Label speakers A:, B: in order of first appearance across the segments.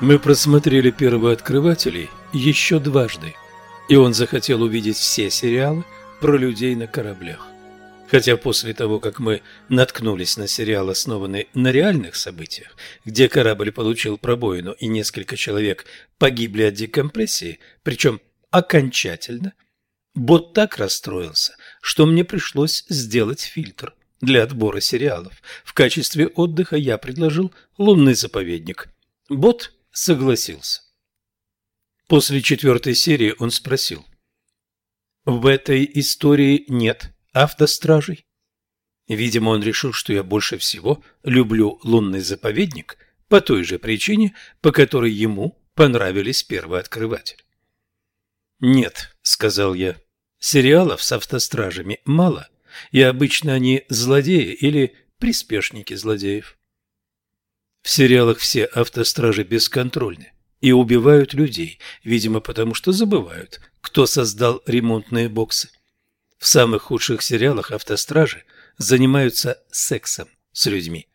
A: Мы просмотрели «Первооткрывателей» еще дважды, и он захотел увидеть все сериалы про людей на кораблях. Хотя после того, как мы наткнулись на сериал, основанный на реальных событиях, где корабль получил пробоину и несколько человек погибли от декомпрессии, причем окончательно, Бот так расстроился, что мне пришлось сделать фильтр для отбора сериалов. В качестве отдыха я предложил «Лунный заповедник». Бот согласился. После четвертой серии он спросил. «В этой истории нет автостражей?» Видимо, он решил, что я больше всего люблю лунный заповедник по той же причине, по которой ему понравились первые открыватели. «Нет», — сказал я, — «сериалов с автостражами мало, и обычно они злодеи или приспешники злодеев. В сериалах все автостражи бесконтрольны и убивают людей, видимо, потому что забывают, кто создал ремонтные боксы. В самых худших сериалах автостражи занимаются сексом с людьми.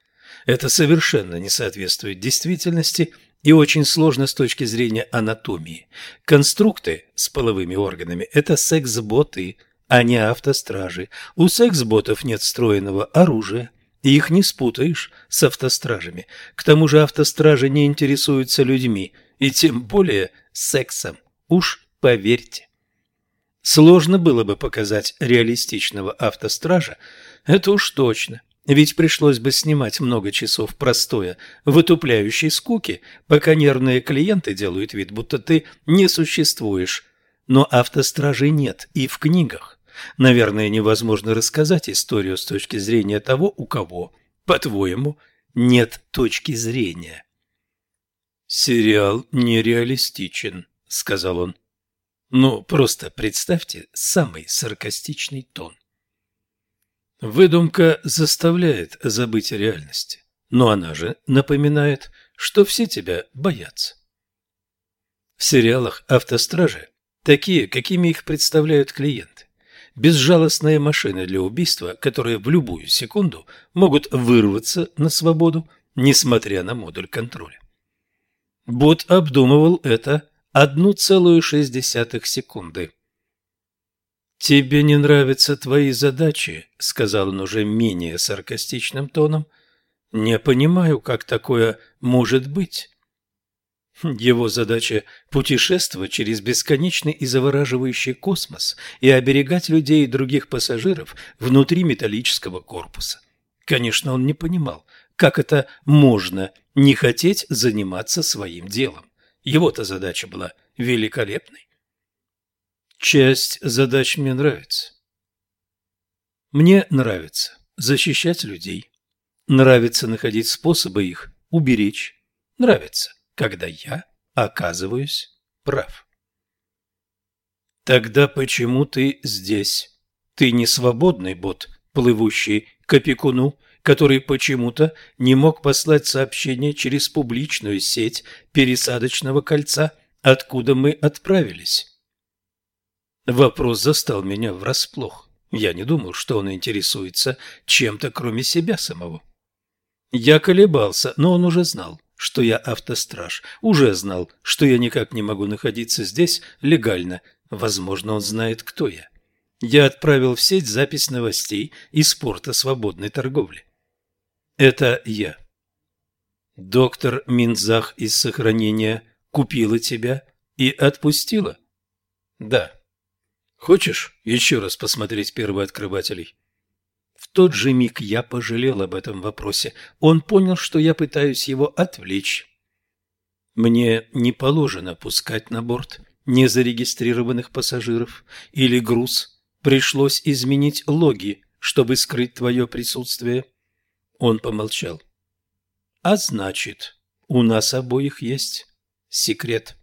A: Это совершенно не соответствует действительности и очень сложно с точки зрения анатомии. Конструкты с половыми органами – это секс-боты, а не автостражи. У секс-ботов нет встроенного оружия – и их не спутаешь с автостражами. К тому же автостражи не интересуются людьми, и тем более сексом. Уж поверьте. Сложно было бы показать реалистичного автостража, это уж точно. Ведь пришлось бы снимать много часов простоя, вытупляющей скуки, пока нервные клиенты делают вид, будто ты не существуешь. Но автостражей нет и в книгах. Наверное, невозможно рассказать историю с точки зрения того, у кого, по-твоему, нет точки зрения. «Сериал нереалистичен», — сказал он. «Ну, просто представьте самый саркастичный тон». Выдумка заставляет забыть о реальности, но она же напоминает, что все тебя боятся. В сериалах автостражи такие, какими их представляют клиенты безжалостные машины для убийства, которые в любую секунду могут вырваться на свободу, несмотря на модуль контроля. Бот обдумывал это 1,6 секунды. «Тебе не нравятся твои задачи», — сказал он уже менее саркастичным тоном. «Не понимаю, как такое может быть». Его задача – путешествовать через бесконечный и завораживающий космос и оберегать людей и других пассажиров внутри металлического корпуса. Конечно, он не понимал, как это можно не хотеть заниматься своим делом. Его-то задача была великолепной. Часть задач мне нравится. Мне нравится защищать людей. Нравится находить способы их уберечь. Нравится когда я оказываюсь прав. Тогда почему ты здесь? Ты не свободный бот, плывущий к опекуну, который почему-то не мог послать сообщение через публичную сеть пересадочного кольца, откуда мы отправились. Вопрос застал меня врасплох. Я не думал, что он интересуется чем-то, кроме себя самого. Я колебался, но он уже знал что я автостраж, уже знал, что я никак не могу находиться здесь легально. Возможно, он знает, кто я. Я отправил в сеть запись новостей из порта свободной торговли. Это я. Доктор Минзах из сохранения купила тебя и отпустила? Да. Хочешь еще раз посмотреть первооткрывателей? В тот же миг я пожалел об этом вопросе. Он понял, что я пытаюсь его отвлечь. Мне не положено пускать на борт незарегистрированных пассажиров или груз. Пришлось изменить логи, чтобы скрыть твое присутствие. Он помолчал. А значит, у нас обоих есть секрет.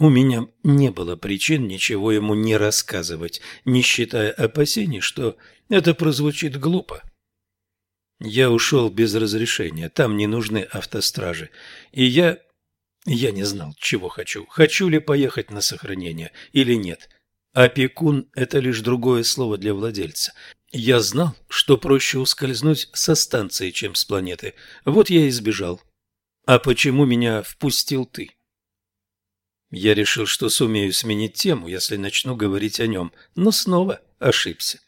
A: У меня не было причин ничего ему не рассказывать, не считая опасений, что это прозвучит глупо. Я ушел без разрешения, там не нужны автостражи, и я... Я не знал, чего хочу. Хочу ли поехать на сохранение или нет. Опекун – это лишь другое слово для владельца. Я знал, что проще ускользнуть со станции, чем с планеты. Вот я и сбежал. А почему меня впустил ты? Я решил, что сумею сменить тему, если начну говорить о нем, но снова ошибся.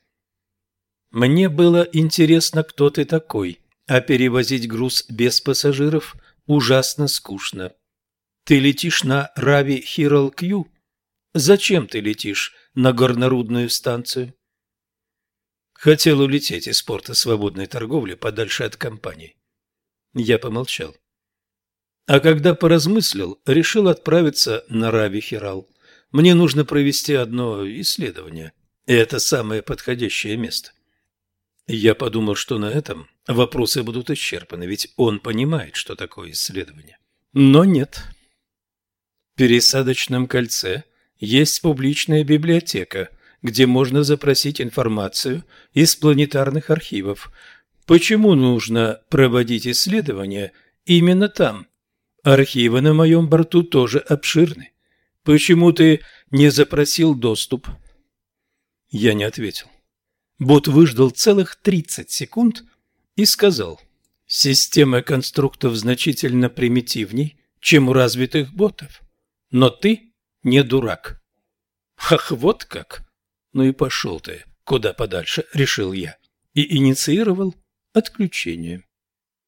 A: Мне было интересно, кто ты такой, а перевозить груз без пассажиров ужасно скучно. Ты летишь на Рави Хирал Кью? Зачем ты летишь на горнорудную станцию? Хотел улететь из порта свободной торговли подальше от компании. Я помолчал. А когда поразмыслил, решил отправиться на Рави Хирал. Мне нужно провести одно исследование. И это самое подходящее место. Я подумал, что на этом вопросы будут исчерпаны, ведь он понимает, что такое исследование. Но нет. В пересадочном кольце есть публичная библиотека, где можно запросить информацию из планетарных архивов. Почему нужно проводить исследования именно там? Архивы на моем борту тоже обширны. Почему ты не запросил доступ? Я не ответил. Бот выждал целых 30 секунд и сказал, «Система конструктов значительно примитивней, чем у развитых ботов, но ты не дурак». «Ах, вот как!» Ну и пошел ты куда подальше, решил я, и инициировал отключение.